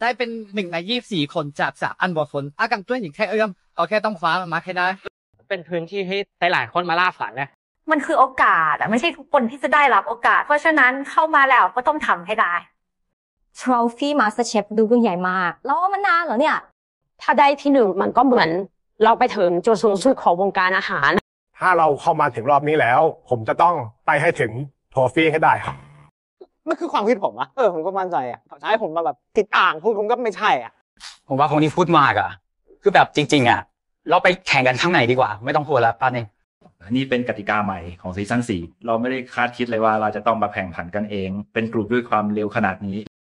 ได้เป็นหนึ่งในยี่สี่คนจากสามอันบอดฝนอากังต้วยหญิงแค่เอื้อมเอาแค่ต้องคว้ามันมาให้ได้ เป็นพื้นที่ให้หลายๆคนมาล่าฝันนะมันคือโอกาสอะไม่ใช่ทุกคนที่จะได้รับโอกาส เพราะฉะนั้นเข้ามาแล้วก็ต้องทำให้ได้ Trophy MasterChef ดูรุ่นใหญ่มาก แล้วมันนานเหรอเนี่ย ถ้าได้ที่หนึ่งมันก็เหมือนเราไปถึงจุดสูงสุดของวงการอาหาร ถ้าเราเข้ามาถึงรอบนี้แล้ว ผมจะต้องไปให้ถึงโทฟี่ให้ได้ครับ มันคือความคิดผมอะเออผมก็มั่นใจอะถ้าให้ผมมาแบบติดอ่างพูดผมก็ไม่ใช่อะผมว่าคนที่พูดมากอะคือแบบจริง ๆอะเราไปแข่งกันข้างในดีกว่า ไม่ต้องพูดแล้วป้าเองนี่เป็นกติกาใหม่ของซีซั่น4เราไม่ได้คาดคิดเลยว่าเราจะต้องมาแข่งขันกันเอง เป็นกลุ่มด้วยความเร็วขนาดนี้